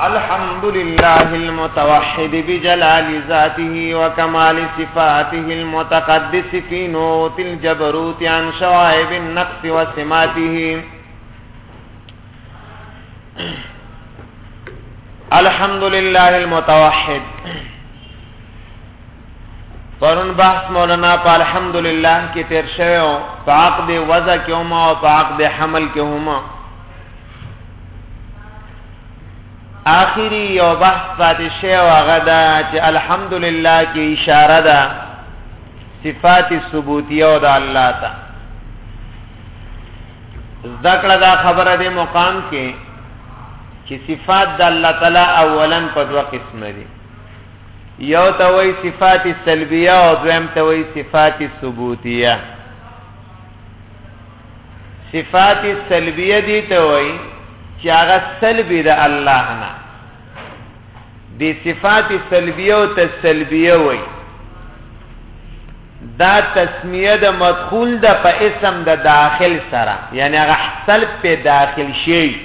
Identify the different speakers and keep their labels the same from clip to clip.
Speaker 1: الحمد لله المتوحد بجلال ذاته وكمال صفاته المتقدس في نوت الجبروت عن شوائب النقص وسماته الحمد لله المتوحد پرون بحث مولانا په الحمدلله کې تیر شوی او په عقد وضع کې هم او په عقد حمل کې هم آخری یو بحث پاتې شوی او هغه دا چې الحمدلله کې اشاره ده صفات ثبوتیه او د الله ته ذکر دا خبره د مقام کې چې صفات د الله تعالی اولا په دوه قسم دي یو ته وای صفات سلبیه او دویم ته وای صفات ثبوتیه صفات سلبیه دي ته وای چې هغه سلبی د الله نه دي صفات سلبیه او تسلبیه وای دا تسمیه د مدخول د په اسم د داخل سره یعنی هغه سلب په داخل شي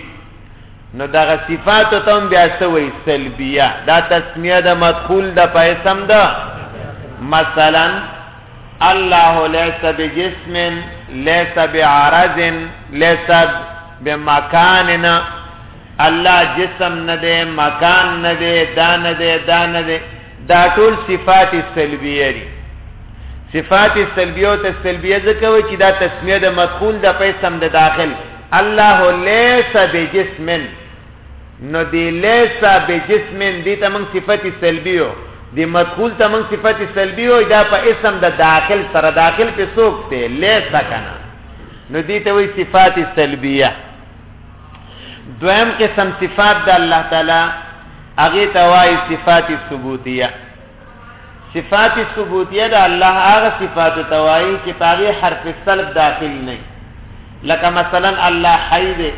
Speaker 1: نو دغه صفات ته هم بیا څه وایي سلبیه دا تسمیه د مدخول د په اسم ده مثلا الله ليس بجسم ليس بعرض ليس بمكان الله جسم نه دی مکان نه دی دا نه دی دا نه دی دا ټول صفات سلبیه دي صفات سلبیه او تسلبیه ځکه وي چې دا تسمیه د مدخول د پیسم د داخل الله ليس بجسم نو دی ليس بجسم دي ته موږ صفت سلبيو دی مدخول ته موږ صفت سلبيو دا په اسم د داخل سره داخل په سوق ته ليس کنه نو دی ته وی صفات سلبیه دویم قسم صفات د الله تعالی هغه ته وایي صفات ثبوتیه صفات ثبوتیه د الله هغه صفات ته وایي چې پاغي حرف سلب داخل نه لکه مثلا الله حی دی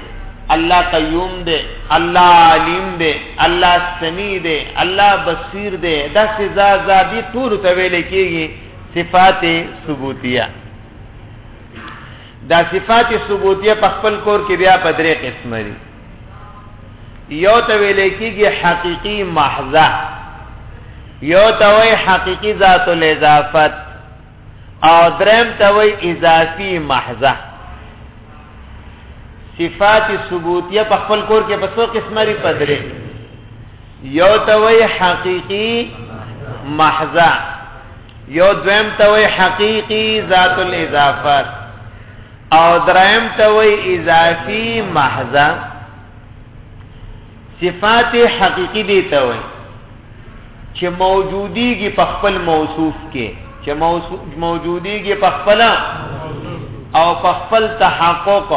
Speaker 1: الله قیوم دی الله علیم دی الله سمیع دی الله بصیر دی دا سزا زادی ټول ته ویل کېږي صفات ثبوتیه دا صفات ثبوتیه په خپل کور کې بیا په درې قسم دي یو ته ویل کېږي حقيقي محضه یو ته وایي حقيقي ذات الاضافت او درم ته وایي اضافي محضه صفات ثبوتیه په خپل کور کې په څو قسمه لري پدري یو ته وایي حقيقي محضه یو دویم ته وایي حقيقي ذات الاضافت او درائم توی اضافی محضا صفات حقیقی دی توی چې موجودیږي په خپل موصوف کې چې موجودیږي په خپل او په خپل تحقق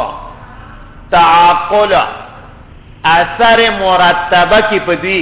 Speaker 1: تعاقل اثر مرتبه کې پدی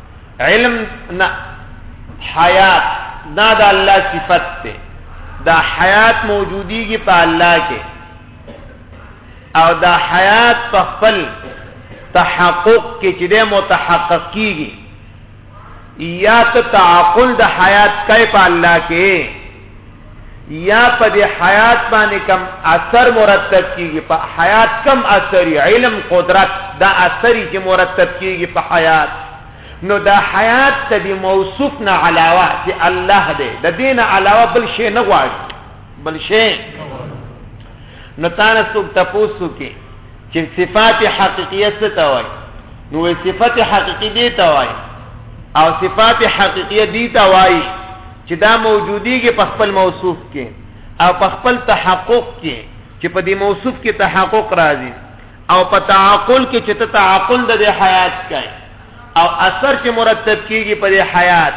Speaker 1: علم نه حیات دا د الله صفت ده دا حیات موجودیږي په الله کې او دا حیات په خپل تحقق کې چې د متحقق کیږي یا ته تعقل د حیات کای په الله کې یا په دې حیات باندې کم اثر مرتب کیږي په حیات کم اثر علم قدرت دا اثر چې مرتب کیږي په حیات نو دا حیات ته دی موصوف نه علاوه چې الله دې د دین علاوه بل شی نه غواړي بل شی نو تاسو څوک تاسو کې چې صفات حقیقیه څه ته وایي نو صفات حقیقی دي ته وایي او صفات حقیقیه دي ته وایي چې دا موجودیږي په خپل موصوف کې او په خپل تحقق کې چې په دې موصوف کې تحقق راځي او په تعقل کې چې ته تعقل د حیات کوي او اثر چې مرتب کیږي په دې حیات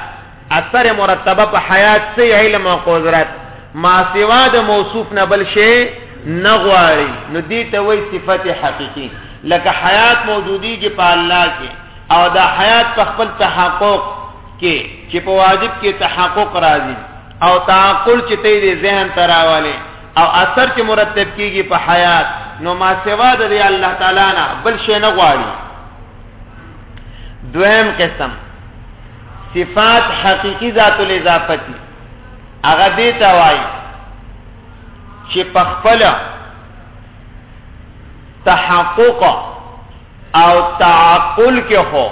Speaker 1: اثر مرتبه په حیات سي علم او قدرت ما سوا د موصوف نه بل شي نه غواړي نو دې ته وایي صفت حقيقي لکه حیات موجودیږي په الله کې او دا حیات په خپل تحقق کې چې په واجب کې تحقق راځي او تعقل چې ته دې ذهن تراواله او اثر چې مرتب کیږي په حیات نو ما سوا د الله تعالی نه بل شي نه غواړي دویم قسم صفات حقيقي ذات الاضافتی هغه دې ته وایي چې په خپل تحقق او تعقل کې خو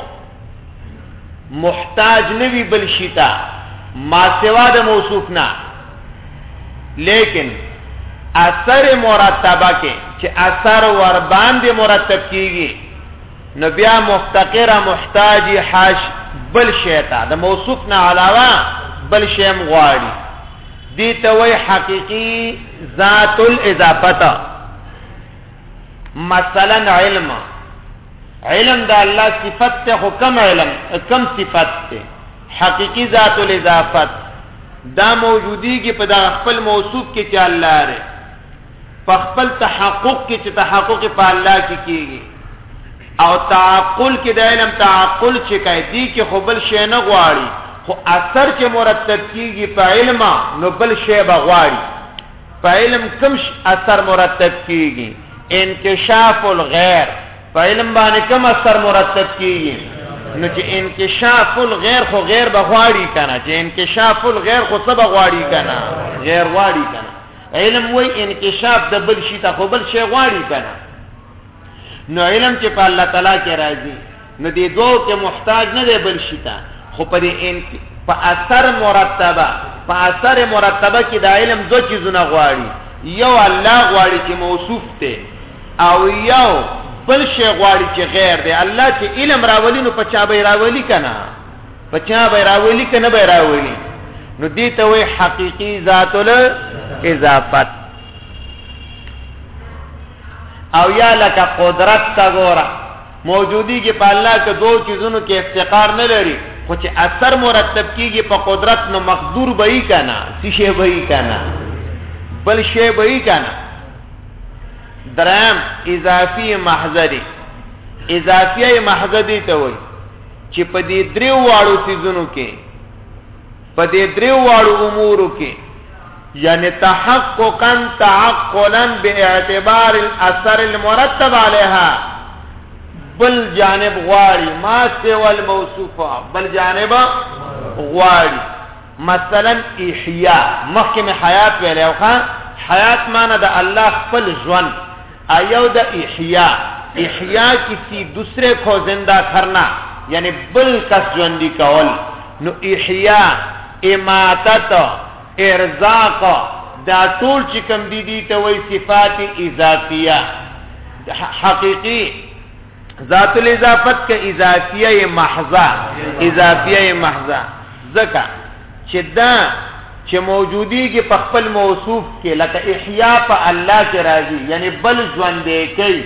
Speaker 1: محتاج نه وی بل شیتا ما سوا د موصوف نه لیکن اثر مرتبه کې چې اثر ور باندې مرتب کیږي نو بیا مفتقره محتاجی حاش بل شیتا د موصوف نه علاوه بل شیم غواړي دي ته وای حقيقي ذات الاضافه مثلا علم علم د الله صفت ته حکم علم کم صفت ته حقيقي ذات الاضافت دا موجودی کې په دا خپل موصوف کې چې الله لري په خپل تحقق کې چې تحقق په الله کې کیږي او تعقل کې د علم تعقل چې کوي دي کې خو بل شی نه غواړي خو اثر چې مرتب کیږي په علم نو بل شی به غواړي په علم کوم اثر مرتب کیږي انکشاف الغیر په علم باندې کوم اثر مرتب کیږي نو چې انکشاف الغیر خو غیر بغواړي کنه چې انکشاف الغیر خو څه بغواړي کنه غیر واړي کنه علم وای انکشاف د بل شي ته خو بل شي غواړي کنه نو علم چې په الله تعالی کې راځي نو دې دوو کې محتاج نه دی بل شي ته خو په دې په اثر مرتبه په اثر مرتبه کې دا علم دوه چیزونه غواړي یو الله غواړي چې موصوف ته او یو بل شی غواړي چې غیر دی الله چې علم راولي نو پچا به راولي کنه پچا به راولي کنه به راولي نو دې ته وي حقيقي ذات ال اضافت او یا لکه قدرت تا ګوره موجودی کې په الله کې دوه چیزونو کې افتقار نه لري خو چې اثر مرتب کیږي په قدرت نو مقدور به یې کنه څه شی به یې کنه بل شی به یې کنه درام اضافي محذري اضافي محذري ته وایي چې په دې درې واړو سيزونو کې په دې دریو واړو امورو کې یعنی تحققا تعقلا باعتبار الاثر المرتب عليها بل جانب غواړي ما سوى الموصوفه بل جانب غواړي مثلا احیا مخکې حیات ویلې او حیات معنی د الله خپل ژوند ایو د احیا احیا کسی دوسرے کو زندہ کرنا یعنی بل کس ژوندی کول نو احیا اماتت ارزاق دا ټول چې کم دي دي ته وای صفات اضافیه حقيقي ذات الاضافت که اضافیه محضه اضافیه محضه ځکه چې دا چې موجودی کې په خپل موصوف کې لکه احیا په الله کې راځي یعنی بل ژوند دی کوي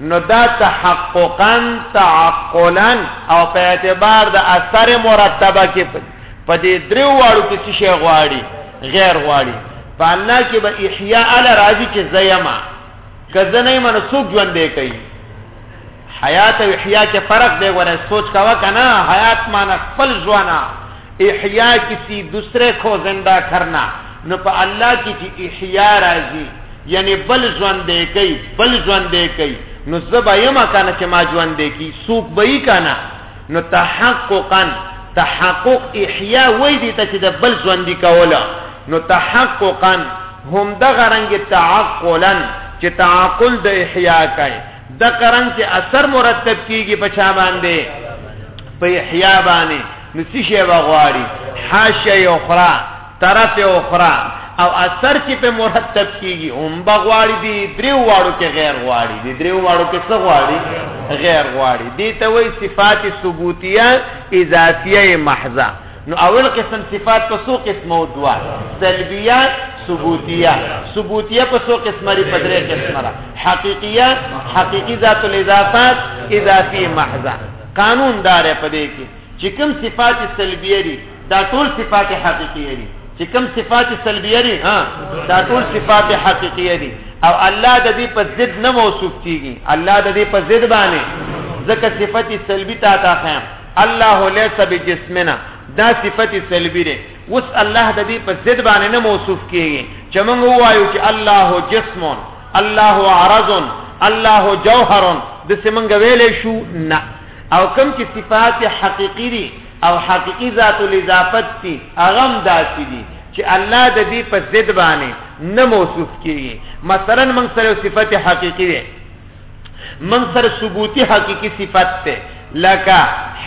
Speaker 1: نو دا تحققا تعقلا او په اعتبار د اثر مرتبه کې په دې درو واړو کې څه شی غواړي غیر غواړي په الله کې به احیا ال راځي چې زیما که زه نه یم نو څوک ژوندی کوي حیات او احیا کې فرق دی ګوره سوچ کاوه کنه حیات معنی خپل ژوند احیا کسی دوسرے کو زندہ کرنا نو په الله کې چې احیا راځي یعنی بل ژوند دی کوي بل ژوند دی کوي نو زبا یما کنه چې ما ژوند دی کی سوق به یې کنه نو تحققا تحقق احیا وای دي ته چې د بل ژوندۍ کوله نو تحققا هم د غرنګ تعقلا چې تعقل د احیا کوي د قرن چې اثر مرتب کیږي په چا باندې په احیا باندې نو څه شی وغواړي حاشیه اخرى طرف اخری او اثر چې په مرتب کیږي هم بغواړي دي دریو واړو کې غیر غواړي دي دریو واړو کې څه غواړي غیر غواړي دي ته وایي صفات ثبوتیه اضافیه محضه نو اول قسم صفات په څو قسمه او دوا سلبیه ثبوتیه ثبوتیه په څو قسمه لري په درې قسمه را حقیقیه حقیقی ذات الاضافات اضافی محضه قانون دار په دې کې چې کوم صفات سلبیه دي دا ټول صفات حقیقیه دي چې کوم صفات سلبیه دي ها دا ټول صفات حقیقیه دي او الله د دې په ضد نه موصوف کیږي الله د دې په ضد باندې ځکه صفت سلبی تا تا خیم الله ليس بجسمنا دا صفت سلبی ده وس الله د دې په ضد باندې نه موصوف کیږي چې موږ وایو چې الله جسم الله عرض الله جوهر د سیمنګ ویلې شو نه او کوم چې صفات حقيقي دي او حقیقی ذات الاضافت تی هغه هم داسی دی چې الله د دې په ضد باندې نه موصوف کیږي مثلا من سره صفت حقيقي ده من سره ثبوتي حقيقي صفت ده لکه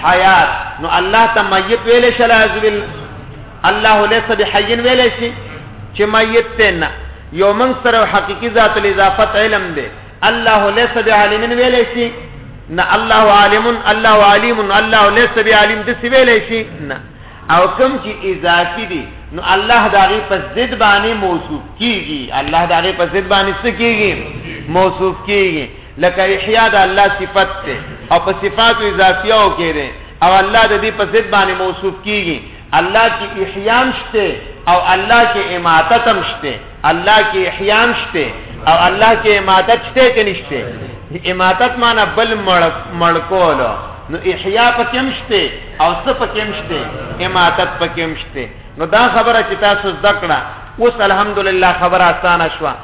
Speaker 1: حیات نو الله ته میت ویل شل ازل الله ليس بحي ویل شي چې میت نه یو من سره حقيقي ذات الاضافت علم ده الله ليس بعالم ویلې شي نه الله عالم الله عليم الله ليس بعالم د څه ویلې شي نه او کوم چې اضافي دي نو الله داغي په ضد باندې موصوف کیږي الله داغي په ضد باندې څه کیږي موصوف کیږي لکه احیا د الله صفت ته او په صفات اضافیو کې ده او الله د دې په ضد باندې موصوف کیږي الله کې احیام شته او الله کې اماتت هم شته الله کې احیام شته او الله کې اماتت شته کې نشته اماتت معنی بل مړکول نو احیا پکې هم شته او څه پکې هم شته اماتت پکې هم شته نو دا خبره چې تاسو ذکر کړه اوس الحمدلله خبره اسانه شوه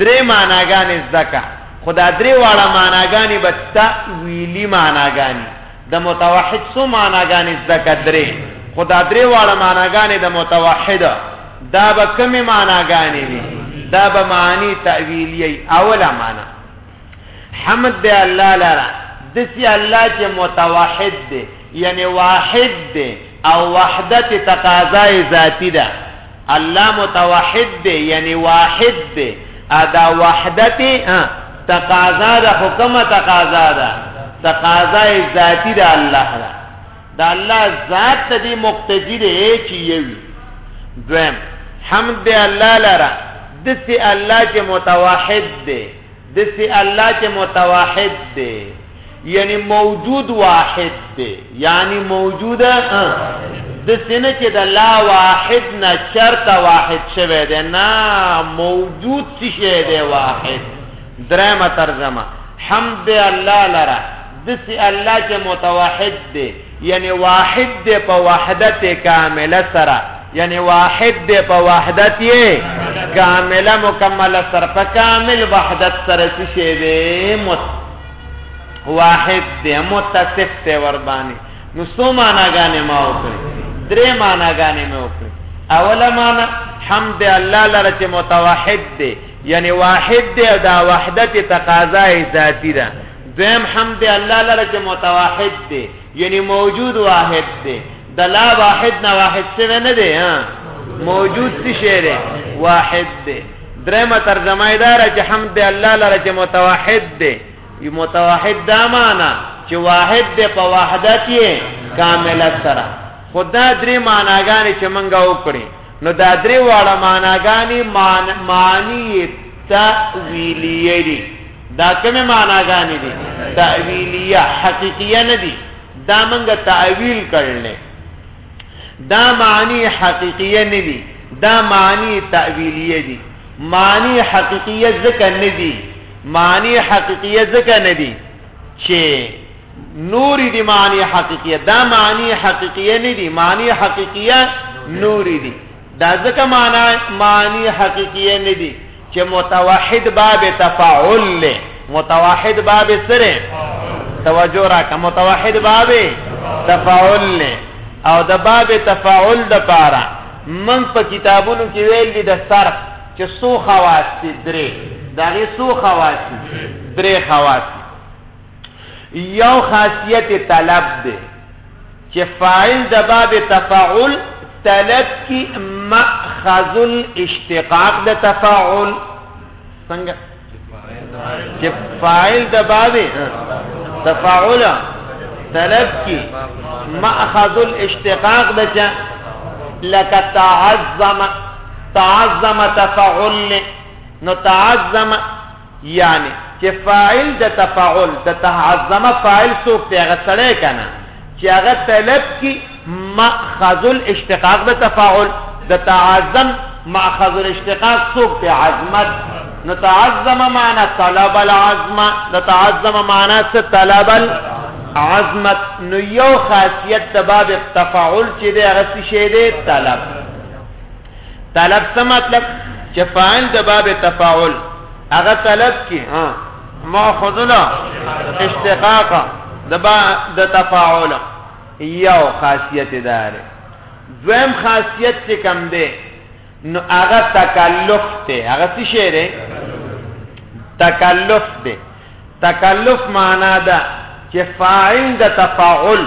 Speaker 1: درې معناګانې زده که، خو دا درې واړه معناګانې به تأویلي معناګانې د متوحد څو معناګانې زده که درې، خو دا درې واړه معناګانې د متوحد دا به کومې معناګانې وي؟ دا به معنی تأویلیه اوله معنا حمد دی الله لره دسی الله چې متوحد دی یعنی واحد دی او وحدت تقاضا یې ذاتی ده الله متوحد دی یعنی واحد دی ادا وحدت تقاضا ده حکم تقاضا ده تقاضا یې ذاتی ده الله ده دا الله ذات ته دی مقتدی دی چې یوي دویم حمد دی الله لره دسی الله چې متوحد دی دسی الله چه متوحد دی یعنی موجود واحد دی یعنی موجود دسی نه چه دا لا واحد نه چرت واحد شوه دی نا موجود سی شه دی واحد درم ترجمه حمد دی الله لره دسی الله چه متوحد دی یعنی واحد دی په وحدت کامله سره یعنی واحد دی په وحدت یې کامله مکمله سره په کامل وحدت سره څه شی دی مت واحد دی متصف دی ور باندې نو څو معناګانې ما وکړې درې معناګانې مې وکړې اوله معنا حمد الله لره چې متوحد دی یعنی واحد دی دا وحدت تقاضا ذاتی ده دویم حمد الله لره چې متواحد دی یعنی موجود واحد دی د لا واحد نه واحد څه نه دی ها موجود څه شی دی واحد دی درېمه ترجمه اداره چې حمد الله لره چې متواحد دی یو متواحد دا معنا چې واحد دی په وحدت یې کامله سره خدا درې معناګانې چې منګه وکړي نو دا درې واړه معناګانې معنی تأویلیه دي دا کومه معناګانې دي تأویلیه حقیقیه نه دي دا منګه تأویل کړل دا معنی حقیقیه نه دي دا معنی تأویلیه دي معنی حقیقیه ځکه نه دي معنی حقیقیه ځکه نه دي چې نوری دی معنی حقیقیه دا معنی حقیقیه نه دی معنی حقیقیه نوری دی دا ځکه معنی معنی حقیقیه نه دی چې متوحد باب تفاعل له متوحد باب سره توجه راکه متوحد باب تفاعل له او د باب تفاعل د پاره من په کتابونو کې ویل دي د صرف چې سو خواص دي درې دا غي سو خواص دي درې خواص یو خاصیت طلب دی چې فاعل د باب تفاعل طلب کی مأخذ الاشتقاق د تفاعل څنګه چې فاعل د باب تفاعل طلب کی مأخذ الاشتقاق د چا لکه تعظم تعظم تفاعل نو تعظم یعنی چې فاعل د تفاعل د تعظم فاعل څوک دی هغه سړی کنه چې هغه طلب کی ماخذ الاشتقاق د تفاعل د تعظم ماخذ الاشتقاق څوک دی عظمت نو تعظم معنا طلب العظم د تعظم معنا څه طلب العظمت نو یو خاصیت د باب تفاعل چې دی هغه څه شی دی طلب طلب څه مطلب چې فاعل د باب تفاعل هغه طلب کی ها ماخذنا اشتقاق د با د تفاعل یو خاصیت دار دویم خاصیت چې کم دی نو هغه تکلف دی هغه څه شی دی تکلف دی تکلف معنا ده چې فاعل د تفاعل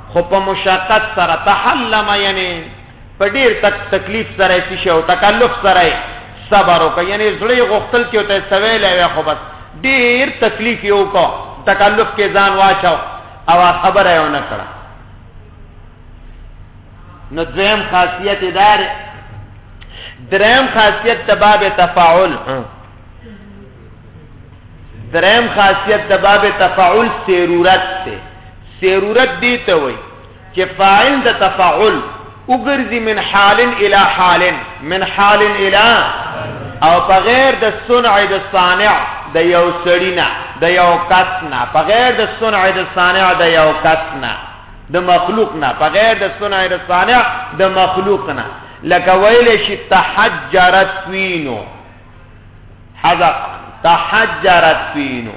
Speaker 1: خو په مشقت سره تحلم یعنی په ډیر تک تکلیف سره سی شو تکلف سره صبر وکړ یعنی زړی غختل کې ته سویل وي خو بس ډیر تکلیف یو کو تکلف کې ځان واچاو او خبره یو نه کړه نو دویم خاصیت دار دریم خاصیت تباب تفاعل دریم خاصیت د باب تفاعل سیرورت ته سیرورت دی ته وای چې فاعل د تفاعل وګرځي من حال الى حال من حال الى او بغیر د صنع د صانع د یو سړینا د یو کس نه بغیر د صنع د صانع د یو کس نه د مخلوق نه بغیر د صنع د صانع د مخلوق نه لکه ویل شي تحجرت وینو حذف تحجرت فینو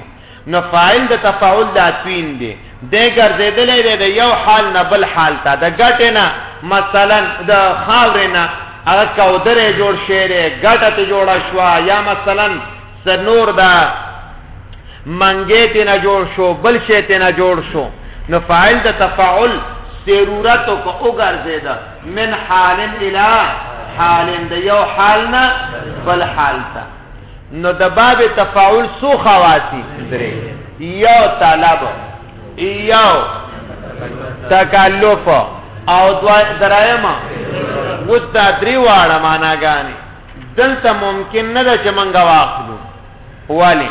Speaker 1: نو فاعل د تفاعل د اتوین دی د ګرځیدلې دی د یو حال نه بل حال ته د ګټه نه مثلا د خاور نه هغه کودره جوړ شعره ګټه ته جوړه شو یا مثلا سنور دا منګې ته نه جوړ شو بل شی ته نه جوړ شو نو فاعل د تفاعل ضرورت او کو ګرځیدا من حال الى حال د یو حال نه بل حال ته نو د باب تفاعل سو خواصي درې یو طلب یو تکلف او دوا درایمه و دا درې واړه معناګانی دلته ممکن نه ده چې منګه واخلو ولی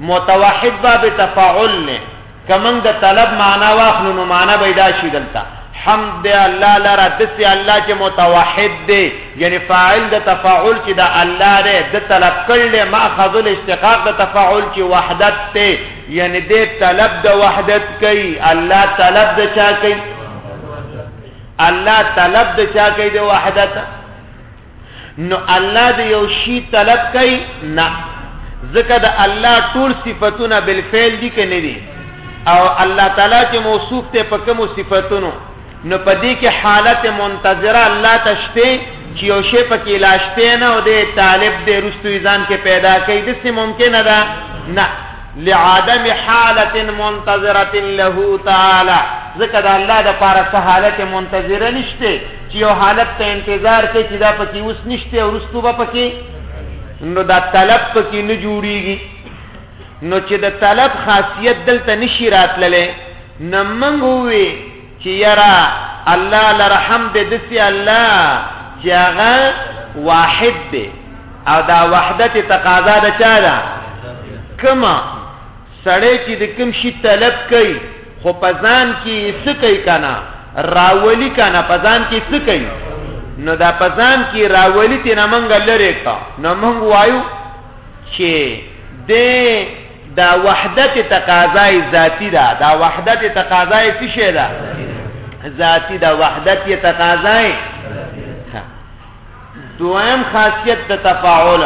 Speaker 1: متوحد باب تفاعل نه که موږ د طلب معنا واخلو نو معنا به دا شي دلته حمد دی الله لره دسی الله چې متوحد دی یعنی فاعل د تفاعل چې د الله دی د طلب کړل ماخذ الاشتقاق د تفاعل چې وحدت ته یعنی د طلب د وحدت کوي الله طلب د چا کوي الله طلب د چا کوي د وحدت نو الله د یو شی طلب کوي نه ځکه د الله ټول صفاتونه بل فعل دي کې نه دي او الله تعالی چې موصوف ته په کوم صفاتونو نو په دې کې حالت منتظره الله تشته چې یو شی پکې لاشته نه او د طالب د رستوي ځان کې پیدا کوي د څه ممکن ده نه لعدم حالت منتظره له تعالی ځکه د الله د پاره حالت منتظره نشته چې یو حالت ته انتظار کوي چې دا پکې اوس نشته او رستو به پکې نو دا طلب پکې نه جوړیږي نو چې د طلب خاصیت دلته نشي راتللې نه منګ وي چې یرا الله لرحم دې دسي الله چې هغه واحد دی او دا وحدت تقاضا د چا ده کما سړی چې د کوم شي طلب کوي خو په ځان کې یې څه کوي که نه راولي که نه په ځان کې څه کوي نو دا په ځان کې راولي ترې نه مونږ لرې کړه نو مونږ وایو چې د دا وحدت تقاضای ذاتی ده دا وحدت تقاضای څه شی ده ذاتی دا وحدت یې تقاضای دویم خاصیت د تفاعل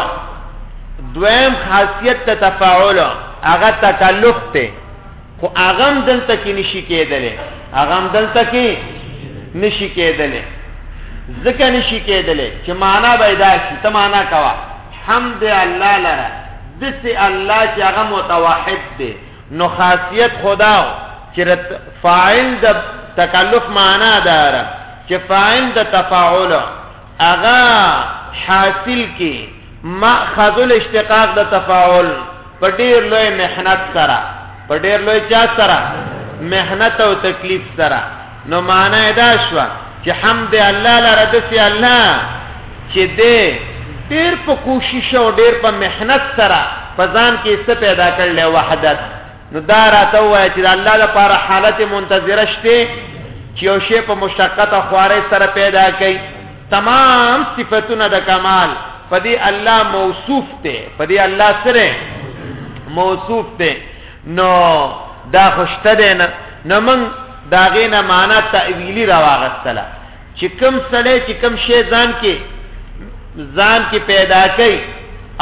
Speaker 1: دویم خاصیت د تفاعل هغه تکلف ته خو هغه دلته کې نشي کېدل هغه دلته کې نشي کېدل ځکه نشي کېدل چې معنا پیدا شي ته معنا کوا حمد الله لره دسه الله چې هغه متوحد دی نو خاصیت خو دا و چې د فاعل د تکلف معنا دا ده چې فاعل د تفاعل هغه حاصل کی ماخذ الاشتقاق د تفاعل په ډیر لوی محنت سره په ډیر لوی چا سره محنت او تکلیف سره نو معنی دا شو چې حمد الله لره د سي الله چې دې ډېر په کوشش او ډېر په محنت سره په ځان کې څه پیدا کړل وحدت نو دا راته وایي چې الله لپاره حالت منتظره شته چې یو شی په مشقت او خوارې سره پیدا کړي تمام صفاتونه د کمال په دې الله موصوف ته په دې الله سره موصوف ته نو دا خوشته ده نه نو موږ د هغې نه معنا تأویلي راواغستله چې کوم سړی چې کوم شی ځان کې ځان کې پیدا کوي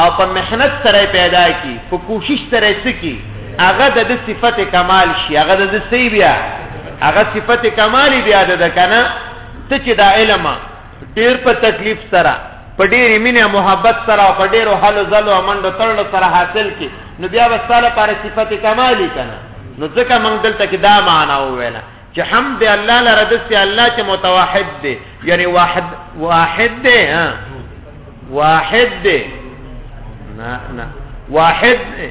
Speaker 1: او په محنت سره پیدا کی په کوشش سره سکی هغه د صفت کمال شي هغه د سی بیا هغه صفت کمال بیا د کنه ته چې دا علم ډیر په تکلیف سره په ډیرې مینې محبت سره او په ډیرو هلو ځلو او منډو تړلو سره حاصل کی نو بیا به ستا لپاره صفت کمالي که نه نو ځکه موږ دلته کې دا معنا وویله چې حمد دی الله لره داسې الله چې متوحد دی یعنی واحد واحد دی واحد دی نه نه واحد دی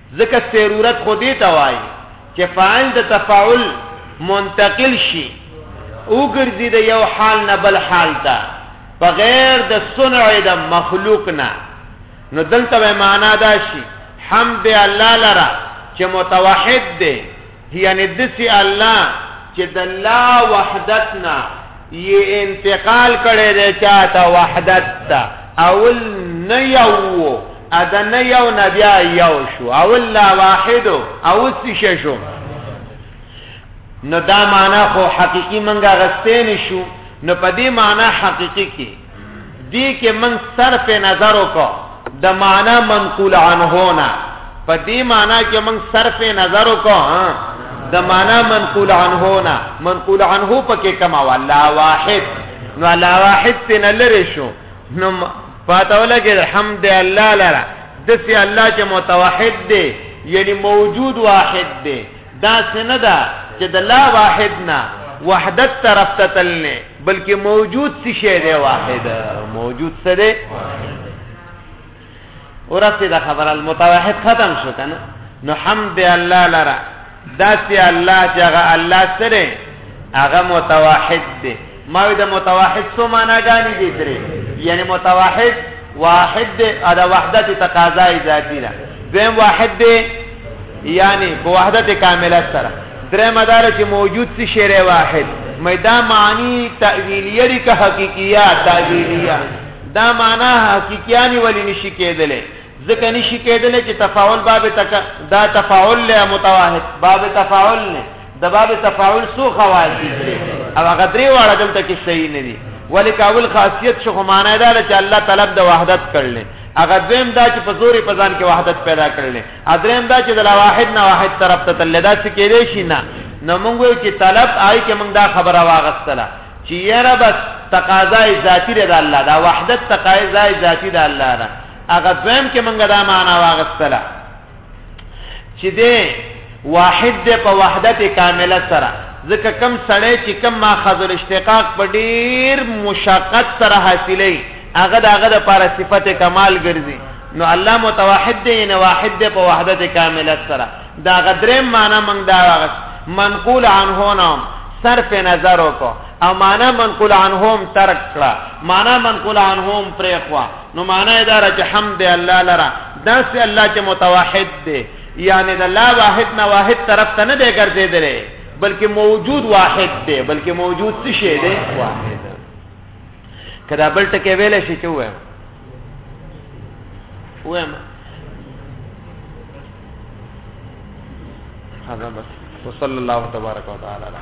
Speaker 1: ځکه سیرورت خو دې ته وایي چې فاعل د تفاعل منتقل شي وګرځي د یو حال نه بل حال ته په غیر د صنع د مخلوق نه نو دلته به معنا دا شي حمد الله لرا چې متوحد دی یعنی دسی الله چې د لا وحدت نه یې انتقال کړی دی چاته وحدت ته اول نه یو ادا نه یو نه بیا یو شو اول لا واحد او څه شو نو دا معنا خو حقيقي منګه غستې نشو نو په دې معنا حقيقي کې دې کې من صرف نظر وکړو د معنا منقول عنه نه په دې معنا کې من صرف نظر وکړو د معنا منقول عنه نه منقول عنه پکې کما ولا واحد نو لا واحد تن لری شو نو پاتو لګي الحمد الله لرا دسی الله چې متوحد دی یعنی موجود واحد دی داسې نه ده چې د لا واحد نه وحدت طرف ته تل نه بلکې موجود څه شی دی واحد موجود څه دی ورته دا خبر المتوحد ختم شو کنه نو حمد الله لرا داسې الله چې هغه الله سره هغه متوحد دی ما وی د متوحد سو معنا غانی دي درې یعنی متوحد واحد دی دا وحدت تقاضای ذاتی ده دویم واحد دی یعنی په وحدت کامله سره درې مدار چې موجود سی شعر واحد مېدا معنی تعویلیه دي که حقیقیه تعویلیه دا معنا حقیقیانی ولی نشی کېدلې ځکه نشی کېدلې چې تفاعل باب تک دا تفاعل له متواحد باب تفاعل نه د باب تفاعل سو خواص دي او هغه درې واړه دلته کې صحیح نه دي ولیک اول خاصیت شو معنا دا چې الله طلب د وحدت کړل هغه دویم دا چې په زوري په ځان کې وحدت پیدا کړل ادریم دا چې د لا واحد نه واحد طرف ته تل دا څه کېدې شي نه نو موږ چې طلب آی کې موږ دا خبره واغستله چې یاره بس تقاضا ذاتی د الله دا وحدت تقاضا ذاتی د الله نه هغه دویم کې موږ دا معنا واغستله چې دی واحد دی په وحدت کامله سره ځکه کم سړی چې کم ماخذ الاشتقاق په ډیر مشقت سره حاصلې هغه د هغه د لپاره صفت کمال ګرځي نو الله متوحد دی نه واحد دی په وحدت کامله سره دا غدرې معنی موږ دا واغس منقول عنه نام صرف نظر وکړو او معنا منقول عنهم ترک کړه معنا منقول عنهم پرې خوا نو معنا اداره چې حمد الله لره داسې الله چې متوحد دی یعنی د لا واحد نه واحد طرف ته نه دی ګرځېدلی بلکې موجود واحد دی بلکې موجود څه شی دی واحد که دا بل ټکی ویلی شي چې ووایم ووایم هذا بس وصلى الله تبارك وتعالى على